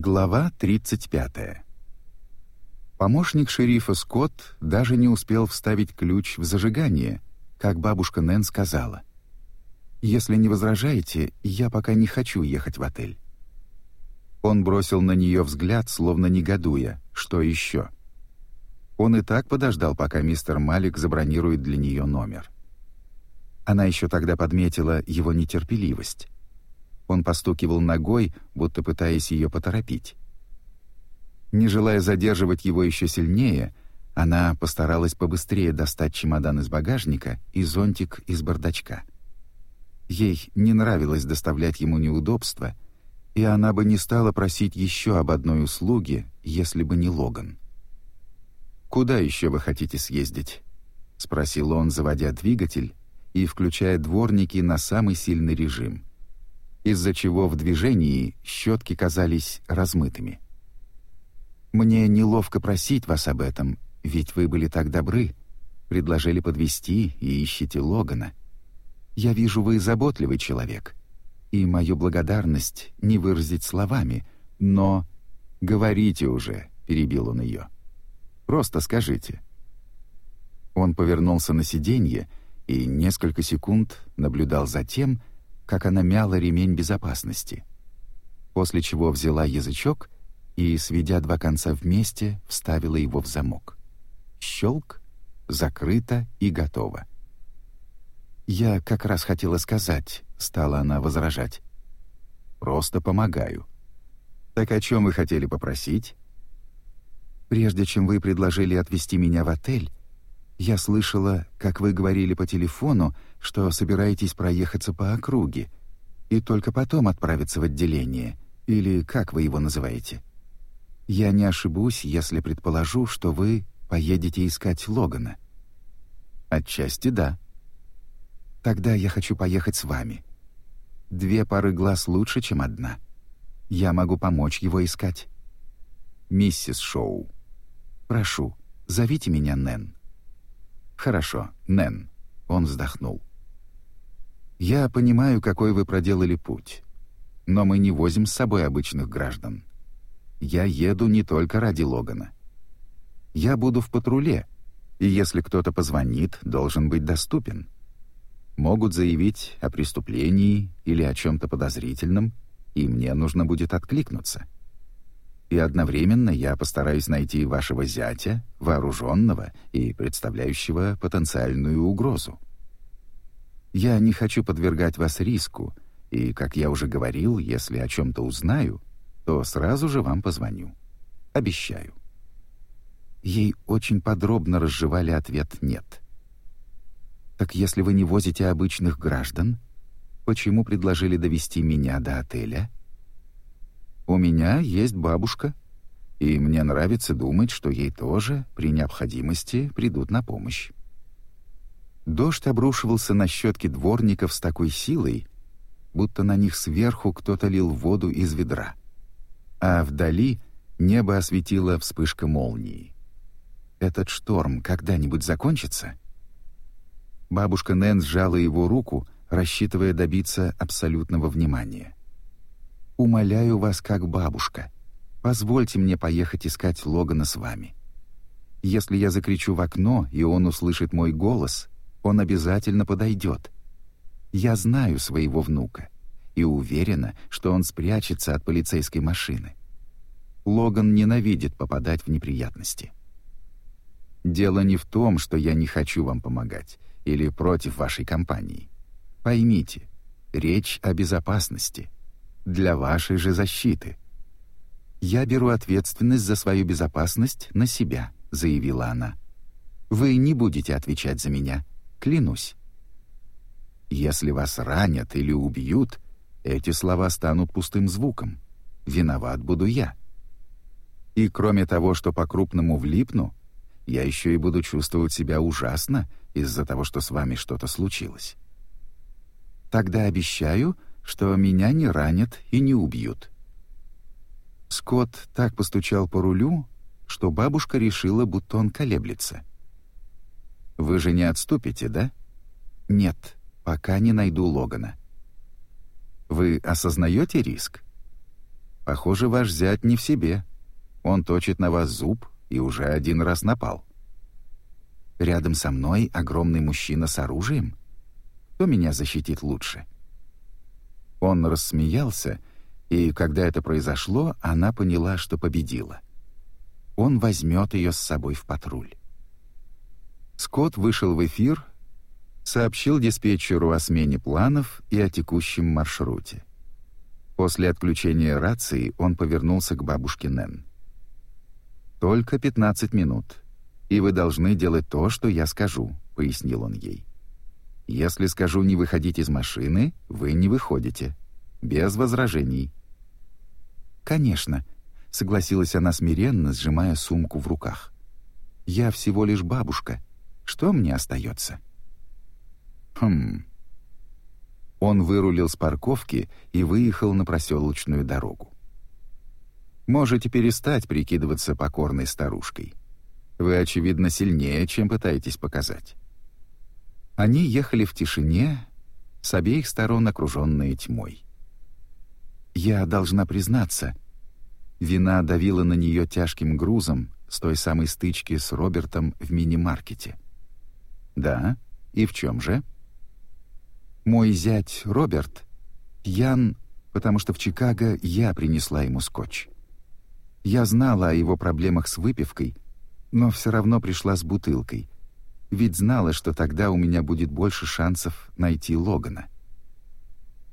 Глава 35. Помощник шерифа Скотт даже не успел вставить ключ в зажигание, как бабушка Нэн сказала. «Если не возражаете, я пока не хочу ехать в отель». Он бросил на нее взгляд, словно негодуя. Что еще? Он и так подождал, пока мистер Малик забронирует для нее номер. Она еще тогда подметила его нетерпеливость. Он постукивал ногой, будто пытаясь ее поторопить. Не желая задерживать его еще сильнее, она постаралась побыстрее достать чемодан из багажника и зонтик из бардачка. Ей не нравилось доставлять ему неудобства, и она бы не стала просить еще об одной услуге, если бы не Логан. «Куда еще вы хотите съездить?» — спросил он, заводя двигатель и включая дворники на самый сильный режим, из-за чего в движении щетки казались размытыми. «Мне неловко просить вас об этом, ведь вы были так добры, предложили подвести и ищете Логана. Я вижу, вы заботливый человек, и мою благодарность не выразить словами, но...» «Говорите уже», — перебил он ее. «Просто скажите». Он повернулся на сиденье и несколько секунд наблюдал за тем, как она мяла ремень безопасности, после чего взяла язычок и, сведя два конца вместе, вставила его в замок. Щелк, закрыто и готово. «Я как раз хотела сказать», — стала она возражать. «Просто помогаю». «Так о чем вы хотели попросить?» «Прежде чем вы предложили отвезти меня в отель, я слышала, как вы говорили по телефону, что собираетесь проехаться по округе и только потом отправиться в отделение, или как вы его называете. Я не ошибусь, если предположу, что вы поедете искать Логана. Отчасти да. Тогда я хочу поехать с вами. Две пары глаз лучше, чем одна. Я могу помочь его искать. Миссис Шоу, прошу, зовите меня Нэн. «Хорошо, Нэн», — он вздохнул. «Я понимаю, какой вы проделали путь, но мы не возим с собой обычных граждан. Я еду не только ради Логана. Я буду в патруле, и если кто-то позвонит, должен быть доступен. Могут заявить о преступлении или о чем-то подозрительном, и мне нужно будет откликнуться» и одновременно я постараюсь найти вашего зятя, вооруженного и представляющего потенциальную угрозу. Я не хочу подвергать вас риску, и, как я уже говорил, если о чем-то узнаю, то сразу же вам позвоню. Обещаю». Ей очень подробно разжевали ответ «нет». «Так если вы не возите обычных граждан, почему предложили довести меня до отеля?» У меня есть бабушка, и мне нравится думать, что ей тоже, при необходимости, придут на помощь. Дождь обрушивался на щетки дворников с такой силой, будто на них сверху кто-то лил воду из ведра. А вдали небо осветила вспышка молнии. Этот шторм когда-нибудь закончится? Бабушка Нэн сжала его руку, рассчитывая добиться абсолютного внимания. Умоляю вас, как бабушка, позвольте мне поехать искать Логана с вами. Если я закричу в окно, и он услышит мой голос, он обязательно подойдет. Я знаю своего внука и уверена, что он спрячется от полицейской машины. Логан ненавидит попадать в неприятности. Дело не в том, что я не хочу вам помогать или против вашей компании. Поймите, речь о безопасности — для вашей же защиты. Я беру ответственность за свою безопасность на себя, заявила она. Вы не будете отвечать за меня, клянусь. Если вас ранят или убьют, эти слова станут пустым звуком. Виноват буду я. И кроме того, что по-крупному влипну, я еще и буду чувствовать себя ужасно из-за того, что с вами что-то случилось. Тогда обещаю, что меня не ранят и не убьют. Скотт так постучал по рулю, что бабушка решила, будто он колеблется. «Вы же не отступите, да?» «Нет, пока не найду Логана». «Вы осознаете риск?» Похоже, ваш зять не в себе. Он точит на вас зуб и уже один раз напал. Рядом со мной огромный мужчина с оружием? Кто меня защитит лучше?» Он рассмеялся, и когда это произошло, она поняла, что победила. Он возьмет ее с собой в патруль. Скотт вышел в эфир, сообщил диспетчеру о смене планов и о текущем маршруте. После отключения рации он повернулся к бабушке Нэн. «Только 15 минут, и вы должны делать то, что я скажу», — пояснил он ей. «Если скажу не выходить из машины, вы не выходите. Без возражений». «Конечно», — согласилась она смиренно, сжимая сумку в руках. «Я всего лишь бабушка. Что мне остается?» «Хм...» Он вырулил с парковки и выехал на проселочную дорогу. «Можете перестать прикидываться покорной старушкой. Вы, очевидно, сильнее, чем пытаетесь показать». Они ехали в тишине, с обеих сторон окруженные тьмой. «Я должна признаться», Вина давила на нее тяжким грузом с той самой стычки с Робертом в мини-маркете. «Да? И в чем же?» «Мой зять Роберт пьян, потому что в Чикаго я принесла ему скотч. Я знала о его проблемах с выпивкой, но все равно пришла с бутылкой, ведь знала, что тогда у меня будет больше шансов найти Логана.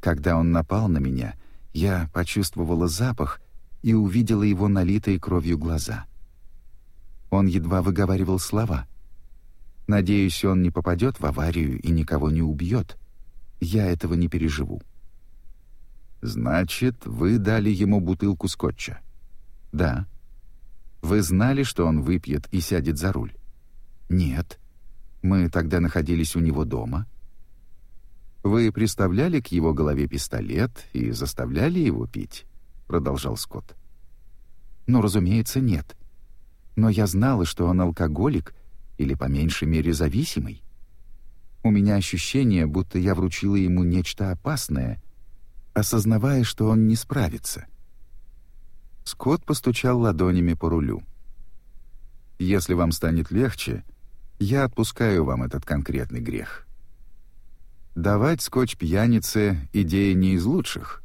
Когда он напал на меня, я почувствовала запах — и увидела его налитые кровью глаза. Он едва выговаривал слова. «Надеюсь, он не попадет в аварию и никого не убьет. Я этого не переживу». «Значит, вы дали ему бутылку скотча?» «Да». «Вы знали, что он выпьет и сядет за руль?» «Нет. Мы тогда находились у него дома». «Вы приставляли к его голове пистолет и заставляли его пить?» продолжал Скотт. «Ну, разумеется, нет. Но я знала, что он алкоголик или, по меньшей мере, зависимый. У меня ощущение, будто я вручила ему нечто опасное, осознавая, что он не справится». Скотт постучал ладонями по рулю. «Если вам станет легче, я отпускаю вам этот конкретный грех. Давать скотч пьянице — идея не из лучших,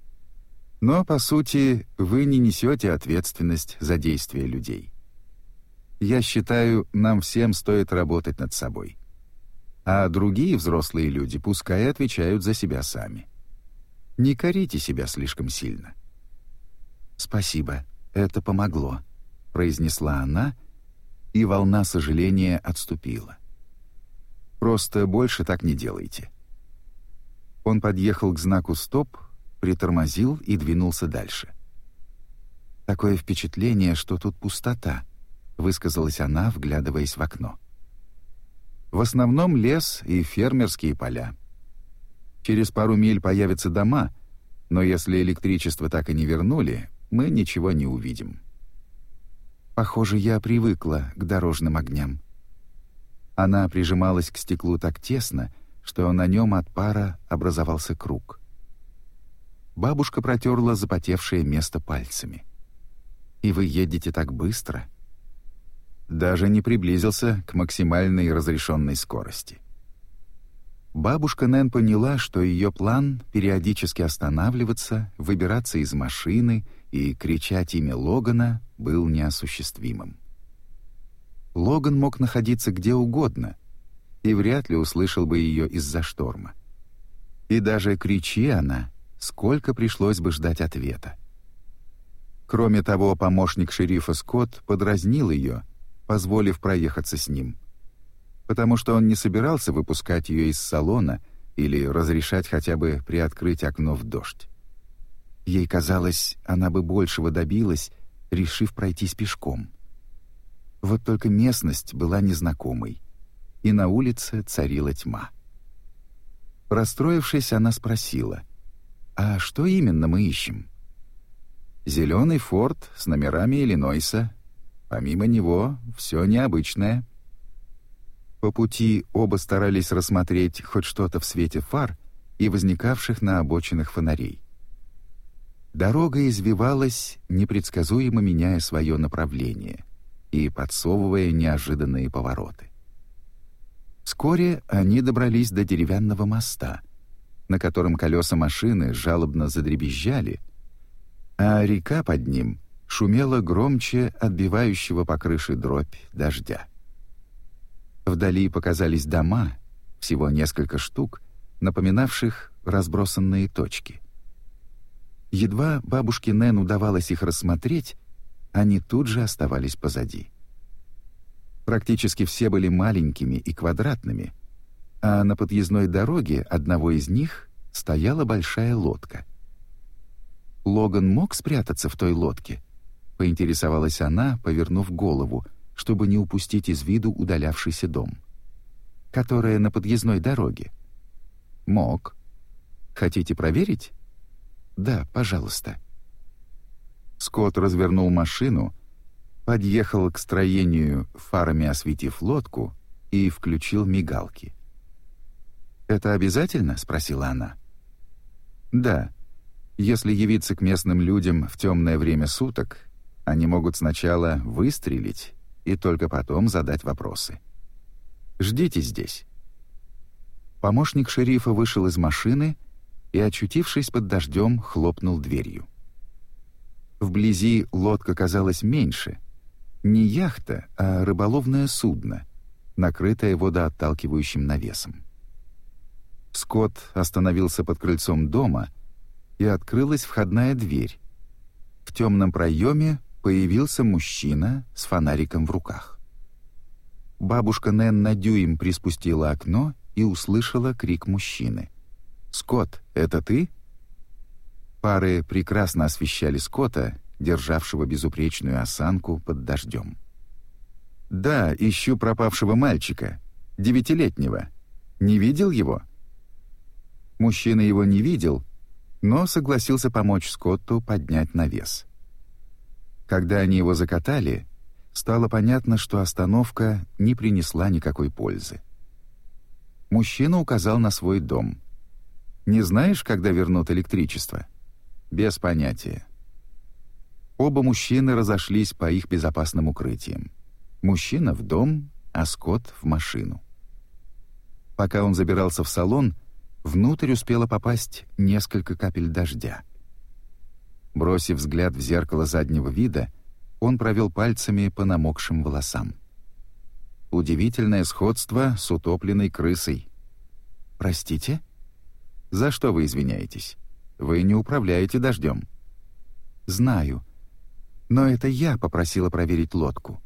но, по сути, вы не несете ответственность за действия людей. Я считаю, нам всем стоит работать над собой. А другие взрослые люди пускай отвечают за себя сами. Не корите себя слишком сильно. «Спасибо, это помогло», — произнесла она, и волна сожаления отступила. «Просто больше так не делайте». Он подъехал к знаку «Стоп», притормозил и двинулся дальше. «Такое впечатление, что тут пустота», — высказалась она, вглядываясь в окно. «В основном лес и фермерские поля. Через пару миль появятся дома, но если электричество так и не вернули, мы ничего не увидим». «Похоже, я привыкла к дорожным огням». Она прижималась к стеклу так тесно, что на нем от пара образовался круг. Бабушка протерла запотевшее место пальцами. «И вы едете так быстро?» Даже не приблизился к максимальной разрешенной скорости. Бабушка Нэн поняла, что ее план периодически останавливаться, выбираться из машины и кричать имя Логана был неосуществимым. Логан мог находиться где угодно и вряд ли услышал бы ее из-за шторма. И даже кричи она, сколько пришлось бы ждать ответа. Кроме того, помощник шерифа Скотт подразнил ее, позволив проехаться с ним. Потому что он не собирался выпускать ее из салона или разрешать хотя бы приоткрыть окно в дождь. Ей казалось, она бы большего добилась, решив пройтись пешком. Вот только местность была незнакомой, и на улице царила тьма. Расстроившись, она спросила — а что именно мы ищем? Зеленый форт с номерами Иллинойса. Помимо него, все необычное. По пути оба старались рассмотреть хоть что-то в свете фар и возникавших на обочинах фонарей. Дорога извивалась, непредсказуемо меняя свое направление и подсовывая неожиданные повороты. Вскоре они добрались до деревянного моста, на котором колеса машины жалобно задребезжали, а река под ним шумела громче отбивающего по крыше дробь дождя. Вдали показались дома, всего несколько штук, напоминавших разбросанные точки. Едва бабушке Нэн удавалось их рассмотреть, они тут же оставались позади. Практически все были маленькими и квадратными, а на подъездной дороге одного из них стояла большая лодка. Логан мог спрятаться в той лодке? Поинтересовалась она, повернув голову, чтобы не упустить из виду удалявшийся дом. Которая на подъездной дороге. Мог. Хотите проверить? Да, пожалуйста. Скотт развернул машину, подъехал к строению, фарами осветив лодку, и включил мигалки. «Это обязательно?» — спросила она. «Да. Если явиться к местным людям в темное время суток, они могут сначала выстрелить и только потом задать вопросы. Ждите здесь». Помощник шерифа вышел из машины и, очутившись под дождем, хлопнул дверью. Вблизи лодка казалась меньше. Не яхта, а рыболовное судно, накрытое водоотталкивающим навесом. Скотт остановился под крыльцом дома, и открылась входная дверь. В темном проеме появился мужчина с фонариком в руках. Бабушка Нэн на дюйм приспустила окно и услышала крик мужчины. «Скотт, это ты?» Пары прекрасно освещали Скотта, державшего безупречную осанку под дождем. «Да, ищу пропавшего мальчика, девятилетнего. Не видел его?» Мужчина его не видел, но согласился помочь Скотту поднять навес. Когда они его закатали, стало понятно, что остановка не принесла никакой пользы. Мужчина указал на свой дом. «Не знаешь, когда вернут электричество?» «Без понятия». Оба мужчины разошлись по их безопасным укрытиям. Мужчина в дом, а Скотт в машину. Пока он забирался в салон, внутрь успело попасть несколько капель дождя. Бросив взгляд в зеркало заднего вида, он провел пальцами по намокшим волосам. Удивительное сходство с утопленной крысой. «Простите?» «За что вы извиняетесь? Вы не управляете дождем». «Знаю. Но это я попросила проверить лодку».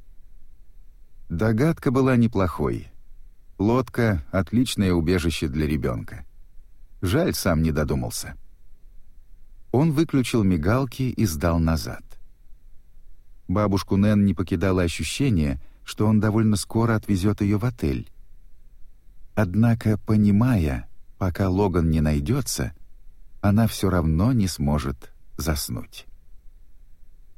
Догадка была неплохой. Лодка — отличное убежище для ребенка. Жаль, сам не додумался. Он выключил мигалки и сдал назад. Бабушку Нэн не покидало ощущение, что он довольно скоро отвезет ее в отель. Однако, понимая, пока Логан не найдется, она все равно не сможет заснуть.